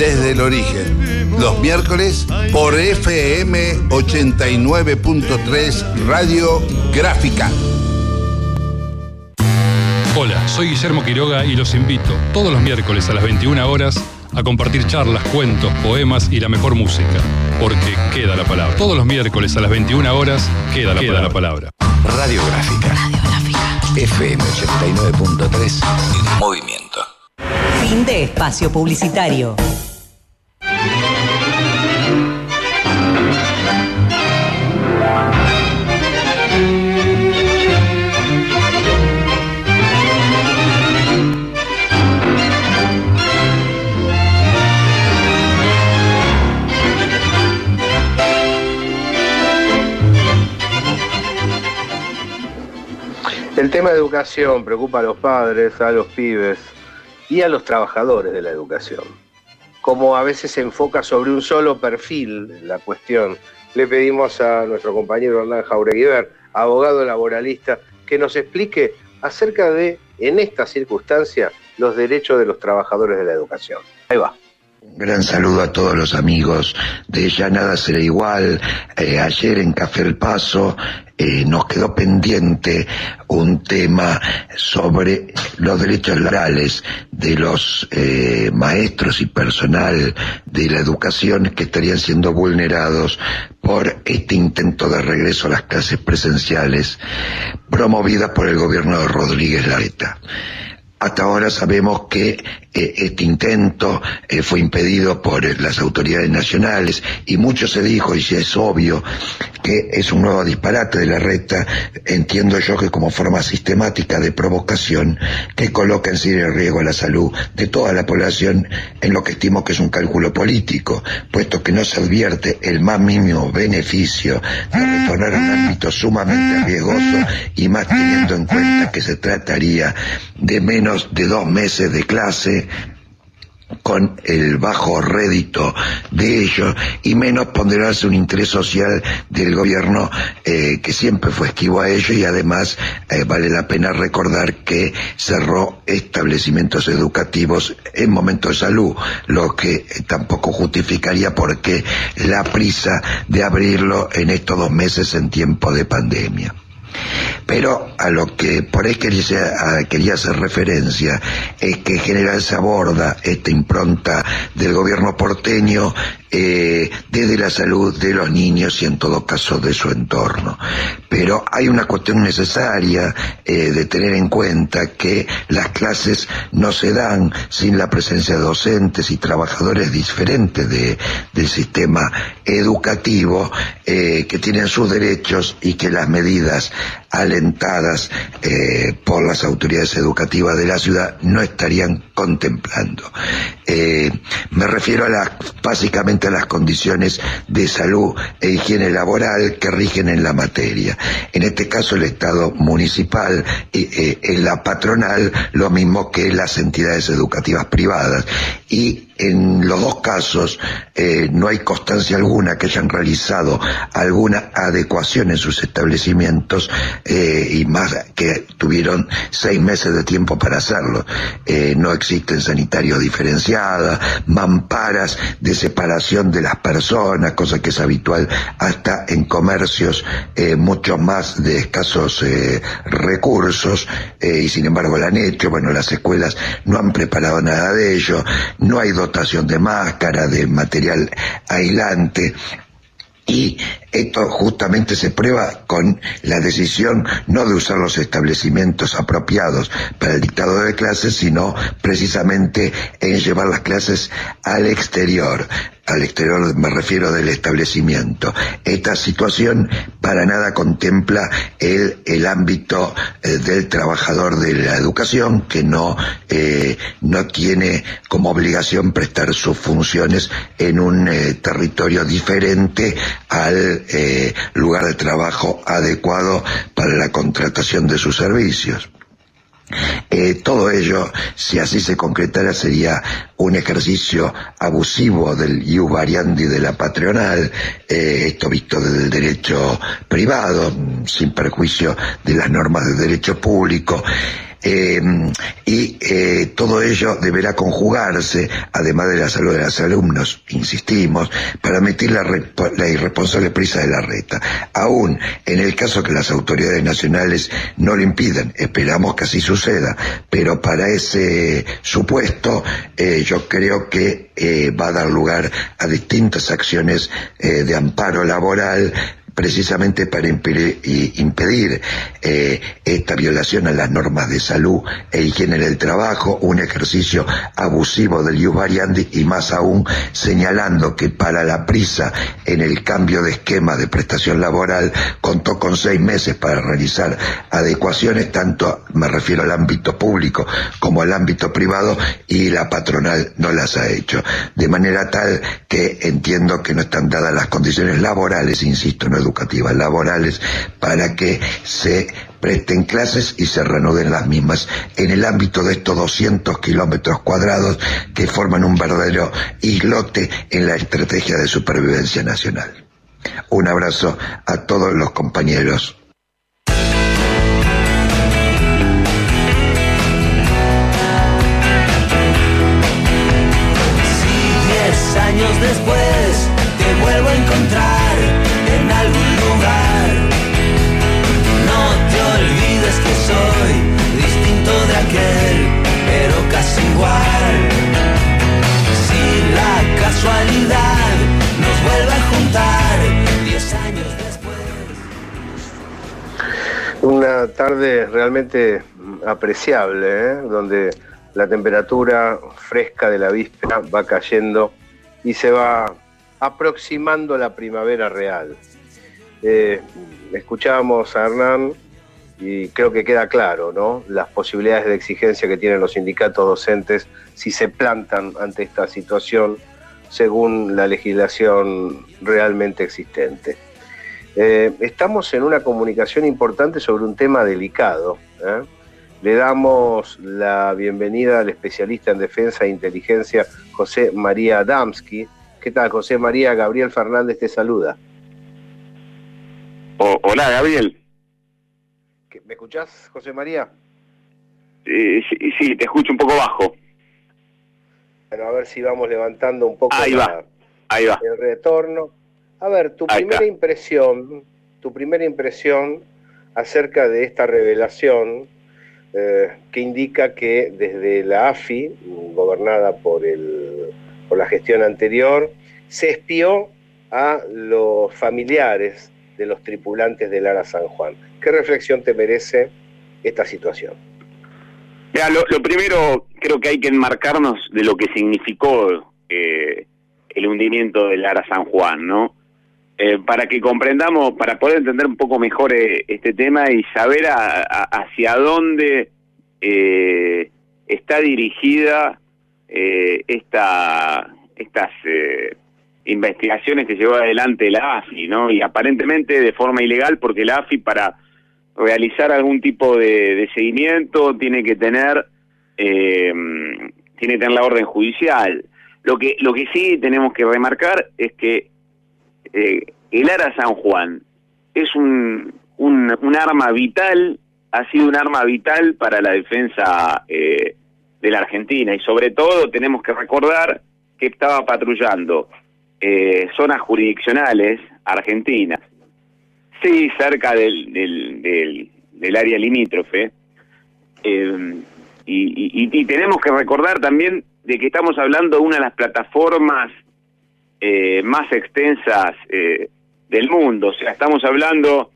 desde el origen. Los miércoles por FM 89.3 Radio Gráfica. Hola, soy Guillermo Quiroga y los invito todos los miércoles a las 21 horas a compartir charlas, cuentos, poemas y la mejor música. Porque queda la palabra. Todos los miércoles a las 21 horas queda la, queda palabra. la palabra. Radiográfica. Radiográfica. FM 89.3. Movimiento. Fin de espacio publicitario. El tema de educación preocupa a los padres, a los pibes y a los trabajadores de la educación. Como a veces se enfoca sobre un solo perfil la cuestión, le pedimos a nuestro compañero Hernán Jaureguiber, abogado laboralista, que nos explique acerca de, en esta circunstancia, los derechos de los trabajadores de la educación. Ahí va. Gran saludo a todos los amigos de Ya Nada Será Igual. Eh, ayer en Café El Paso eh, nos quedó pendiente un tema sobre los derechos laborales de los eh, maestros y personal de la educación que estarían siendo vulnerados por este intento de regreso a las clases presenciales promovida por el gobierno de Rodríguez Lareta. Hasta ahora sabemos que eh, este intento eh, fue impedido por eh, las autoridades nacionales y mucho se dijo, y es obvio, que es un nuevo disparate de la recta, entiendo yo que como forma sistemática de provocación que coloca en serio riesgo la salud de toda la población en lo que estimo que es un cálculo político, puesto que no se advierte el más mínimo beneficio de retornar a un ámbito sumamente riesgoso y más teniendo en cuenta que se trataría de menos de dos meses de clase con el bajo rédito de ellos y menos ponderarse un interés social del gobierno eh, que siempre fue esquivo a ello y además eh, vale la pena recordar que cerró establecimientos educativos en momentos de salud, lo que tampoco justificaría por qué la prisa de abrirlo en estos dos meses en tiempo de pandemia. Pero a lo que por ahí quería, quería hacer referencia es que en general se aborda esta impronta del gobierno porteño eh, desde la salud de los niños y en todo caso de su entorno. Pero hay una cuestión necesaria eh, de tener en cuenta que las clases no se dan sin la presencia de docentes y trabajadores diferentes de, del sistema educativo eh, que tienen sus derechos y que las medidas alentadas por las autoridades educativas de la ciudad no estarían contemplando. Me refiero a las, básicamente las condiciones de salud e higiene laboral que rigen en la materia. En este caso el Estado municipal eh, en la patronal, lo mismo que las entidades educativas privadas. Y en los dos casos eh, no hay constancia alguna que hayan realizado alguna adecuación en sus establecimientos eh, y más que tuvieron seis meses de tiempo para hacerlo. Eh, no existen sanitarios diferenciados, mamparas de separación de las personas, cosa que es habitual hasta en comercios mucho más de escasos recursos y sin embargo lo han hecho. Bueno, las escuelas no han preparado nada de ello, no hay dotación de máscara, de material aislante, y esto justamente se prueba con la decisión no de usar los establecimientos apropiados para el dictado de clases, sino precisamente en llevar las clases al exterior al exterior me refiero del establecimiento. Esta situación para nada contempla el, el ámbito eh, del trabajador de la educación que no, eh, no tiene como obligación prestar sus funciones en un eh, territorio diferente al lugar de trabajo adecuado para la contratación de sus servicios. Eh, todo ello, si así se concretara, sería un ejercicio abusivo del iu variandi de la patronal, eh, esto visto desde el derecho privado, sin perjuicio de las normas de derecho público. Eh, y eh, todo ello deberá conjugarse, además de la salud de los alumnos, insistimos, para meter la, la irresponsable prisa de la reta. Aún en el caso que las autoridades nacionales no lo impidan, esperamos que así suceda, pero para ese supuesto yo creo que va a dar lugar a distintas acciones de amparo laboral precisamente para impedir, eh, esta violación a las normas de salud e higiene del trabajo, un ejercicio abusivo del ius variandi y más aún señalando que para la prisa en el cambio de esquema de prestación laboral contó con seis meses para realizar adecuaciones, tanto me refiero al ámbito público como al ámbito privado y la patronal no las ha hecho. De manera tal que entiendo que no están dadas las condiciones laborales, insisto, no educativas, laborales, para que se presten clases y se reanuden las mismas en el ámbito de estos 200 kilómetros cuadrados que forman un verdadero islote en la estrategia de supervivencia nacional. Un abrazo a todos los compañeros. Años después te vuelvo a encontrar Una tarde realmente apreciable, ¿eh? donde la temperatura fresca de la víspera va cayendo y se va aproximando la primavera real. Eh, escuchábamos a Hernán y creo que queda claro, ¿no? Las posibilidades de exigencia que tienen los sindicatos docentes si se plantan ante esta situación según la legislación realmente existente. Eh, estamos en una comunicación importante sobre un tema delicado. ¿eh? Le damos la bienvenida al especialista en defensa e inteligencia José María Adamski. ¿Qué tal, José María? Gabriel Fernández te saluda. hola, Gabriel. ¿Me escuchás, José María? sí, sí, te escucho un poco bajo. Bueno, a ver si vamos levantando un poco Ahí va. Ahí va. el retorno. A ver, tu primera impresión, tu primera impresión acerca de esta revelación eh, que indica que desde la AFI, gobernada por, el, por la gestión anterior, se espió a los familiares de los tripulantes del Ara San Juan. ¿Qué reflexión te merece esta situación? lo, primero, creo que hay que enmarcarnos de lo que significó eh, el hundimiento del Ara San Juan, ¿no? Eh, para que comprendamos, para poder entender un poco mejor eh, este tema y saber hacia dónde está dirigida esta, estas investigaciones que llevó adelante la AFI, ¿no? Y aparentemente de forma ilegal, porque la AFI para realizar algún tipo de, seguimiento tiene que tener eh, tiene que tener la orden judicial. Lo que lo que sí tenemos que remarcar es que eh, el ARA San Juan es un, un, arma vital, ha sido un arma vital para la defensa eh, de la Argentina y sobre todo tenemos que recordar que estaba patrullando eh, zonas jurisdiccionales argentinas, sí cerca del, del, área limítrofe, eh, y, tenemos que recordar también de que estamos hablando de una de las plataformas eh, más extensas del mundo, o sea, estamos hablando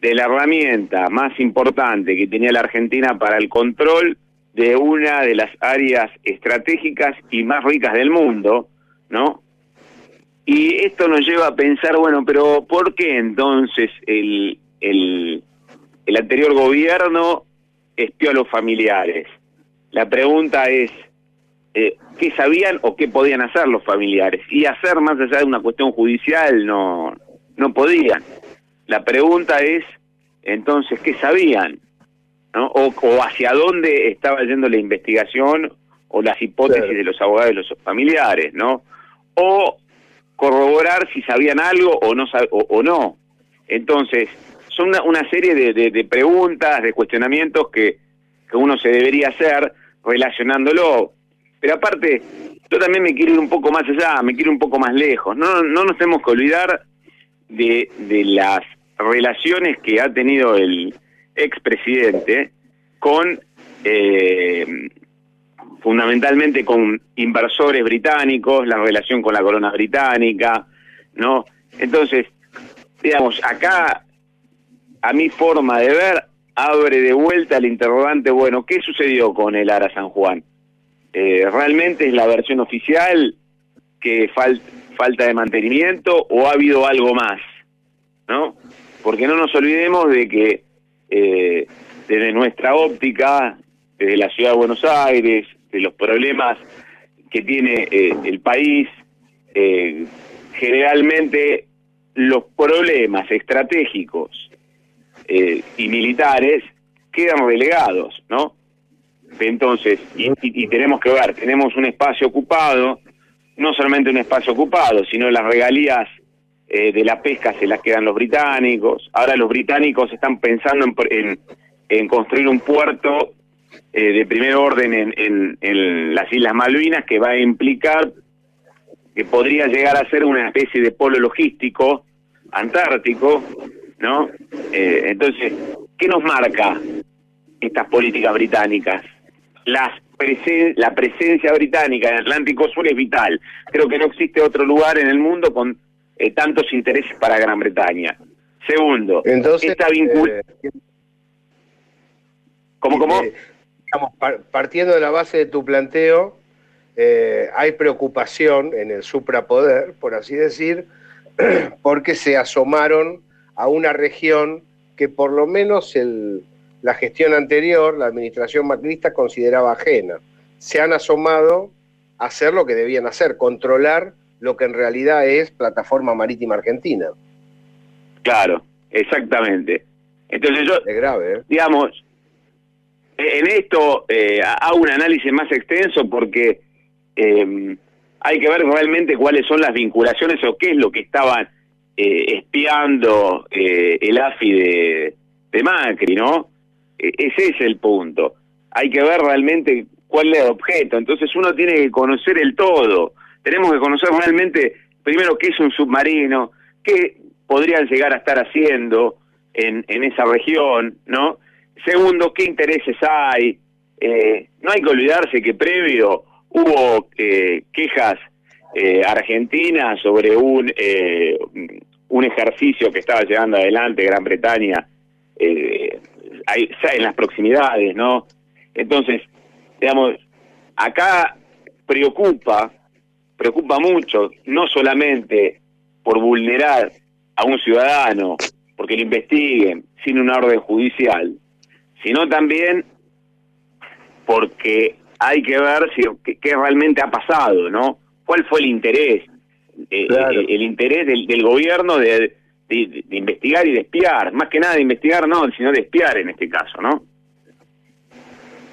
de la herramienta más importante que tenía la Argentina para el control de una de las áreas estratégicas y más ricas del mundo, ¿no? Y esto nos lleva a pensar, bueno, pero ¿por qué entonces el, el, el anterior gobierno espió a los familiares? La pregunta es, eh, ¿qué sabían o qué podían hacer los familiares? Y hacer más allá de una cuestión judicial no, no podían. La pregunta es, entonces, ¿qué sabían? ¿No? O, o, hacia dónde estaba yendo la investigación o las hipótesis de los abogados de los familiares, ¿no? O corroborar si sabían algo o no. O, no. Entonces, son una, serie de, preguntas, de cuestionamientos que que uno se debería hacer relacionándolo. Pero aparte, yo también me quiero ir un poco más allá, me quiero ir un poco más lejos. No, no nos tenemos que olvidar de, de las relaciones que ha tenido el expresidente con eh, fundamentalmente con inversores británicos, la relación con la corona británica, ¿no? Entonces, digamos, acá, a mi forma de ver, abre de vuelta el interrogante, bueno, ¿qué sucedió con el Ara San Juan? Eh, ¿Realmente es la versión oficial que falta de mantenimiento o ha habido algo más? ¿No? Porque no nos olvidemos de que eh, desde nuestra óptica, desde la ciudad de Buenos Aires, de los problemas que tiene eh, el país, eh, generalmente los problemas estratégicos eh, y militares quedan relegados, ¿no? Entonces, y, tenemos que ver, tenemos un espacio ocupado, no solamente un espacio ocupado, sino las regalías de la pesca se las quedan los británicos. Ahora los británicos están pensando en, en construir un puerto eh, de primer orden en, en, las Islas Malvinas que va a implicar que podría llegar a ser una especie de polo logístico antártico, ¿no? Eh, entonces, ¿qué nos marca estas políticas británicas? Las la presencia británica en Atlántico Sur es vital. Creo que no existe otro lugar en el mundo con eh, tantos intereses para Gran Bretaña. Segundo, Entonces, esta vinculación... ¿Cómo, cómo? Partiendo de la base de tu planteo, eh, hay preocupación en el suprapoder, por así decir, porque se asomaron a una región que por lo menos la gestión anterior, la administración macrista, consideraba ajena. Se han asomado a hacer lo que debían hacer, controlar lo que en realidad es plataforma marítima argentina. Claro, exactamente. Entonces yo, es grave, ¿eh? digamos, en esto eh, hago un análisis más extenso porque eh, hay que ver realmente cuáles son las vinculaciones o qué es lo que estaban eh, espiando eh, el AFI de, Macri, ¿no? E, ese es el punto. Hay que ver realmente cuál es el objeto. Entonces uno tiene que conocer el todo. Tenemos que conocer realmente, primero, qué es un submarino, qué podrían llegar a estar haciendo en, en esa región, ¿no? Segundo, ¿qué intereses hay? Eh, no hay que olvidarse que previo hubo eh, quejas eh, argentinas sobre un, eh, un ejercicio que estaba llevando adelante Gran Bretaña eh, ahí, en las proximidades, ¿no? Entonces, digamos, acá preocupa, preocupa mucho, no solamente por vulnerar a un ciudadano, porque lo investiguen sin una orden judicial, sino también porque hay que ver si qué, realmente ha pasado, ¿no? ¿Cuál fue el interés? Eh, eh, el, interés del, gobierno de, investigar y de espiar, más que nada de investigar, no, sino de espiar en este caso, ¿no?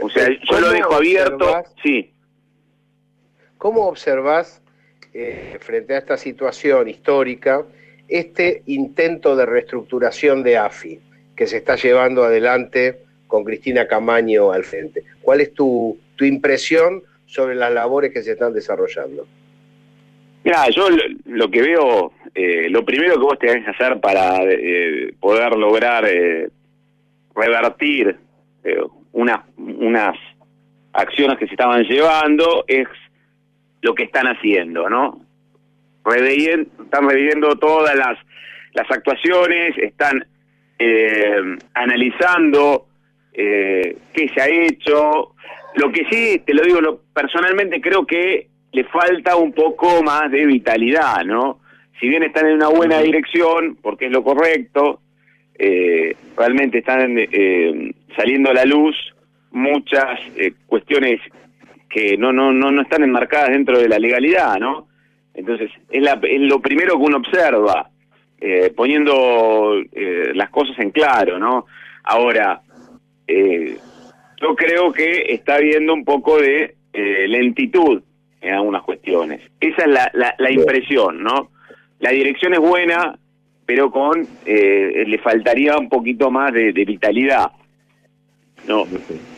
O sea, yo lo dejo abierto, sí. ¿Cómo observas eh, frente a esta situación histórica este intento de reestructuración de AFI que se está llevando adelante con Cristina Camaño al frente. ¿Cuál es tu, tu impresión sobre las labores que se están desarrollando? Mira, yo lo, que veo, eh, lo primero que vos tenés que hacer para eh, poder lograr eh, revertir una, unas acciones que se estaban llevando es lo que están haciendo, ¿no? están reviviendo todas las, las actuaciones, están analizando eh, qué se ha hecho. Lo que sí, te lo digo lo, personalmente, creo que le falta un poco más de vitalidad, ¿no? Si bien están en una buena dirección, porque es lo correcto, eh, realmente están eh, saliendo a la luz muchas eh, cuestiones que no, no, no, no están enmarcadas dentro de la legalidad, ¿no? Entonces, es, la, es lo primero que uno observa, eh, poniendo eh, las cosas en claro, ¿no? Ahora, eh, yo creo que está habiendo un poco de eh, lentitud en algunas cuestiones. Esa es la, la, impresión, ¿no? La dirección es buena, pero con eh, le faltaría un poquito más de, vitalidad. No,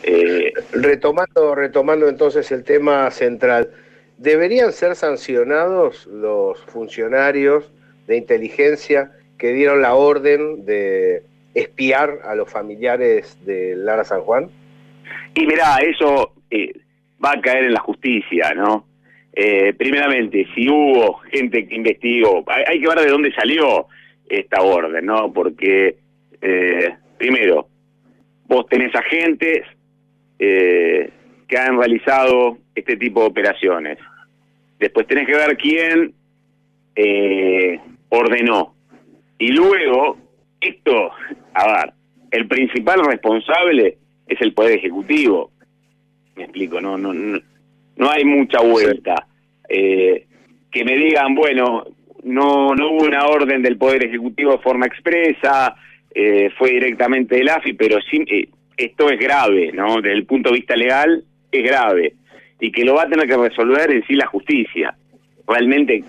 eh, retomando, retomando entonces el tema central, ¿deberían ser sancionados los funcionarios de inteligencia que dieron la orden de espiar a los familiares de Lara San Juan? Y mirá, eso eh, va a caer en la justicia, ¿no? Eh, primeramente, si hubo gente que investigó, hay, que ver de dónde salió esta orden, ¿no? Porque, eh, primero, vos tenés agentes que han realizado este tipo de operaciones. Después tenés que ver quién ordenó. Y luego, esto, a ver, el principal responsable es el Poder Ejecutivo. Me explico, no, no, no, hay mucha vuelta. Eh, que me digan, bueno, no, no hubo una orden del Poder Ejecutivo de forma expresa, eh, fue directamente del AFI, pero sí, eh, esto es grave, ¿no? Desde el punto de vista legal, es grave. Y que lo va a tener que resolver en sí la justicia. Realmente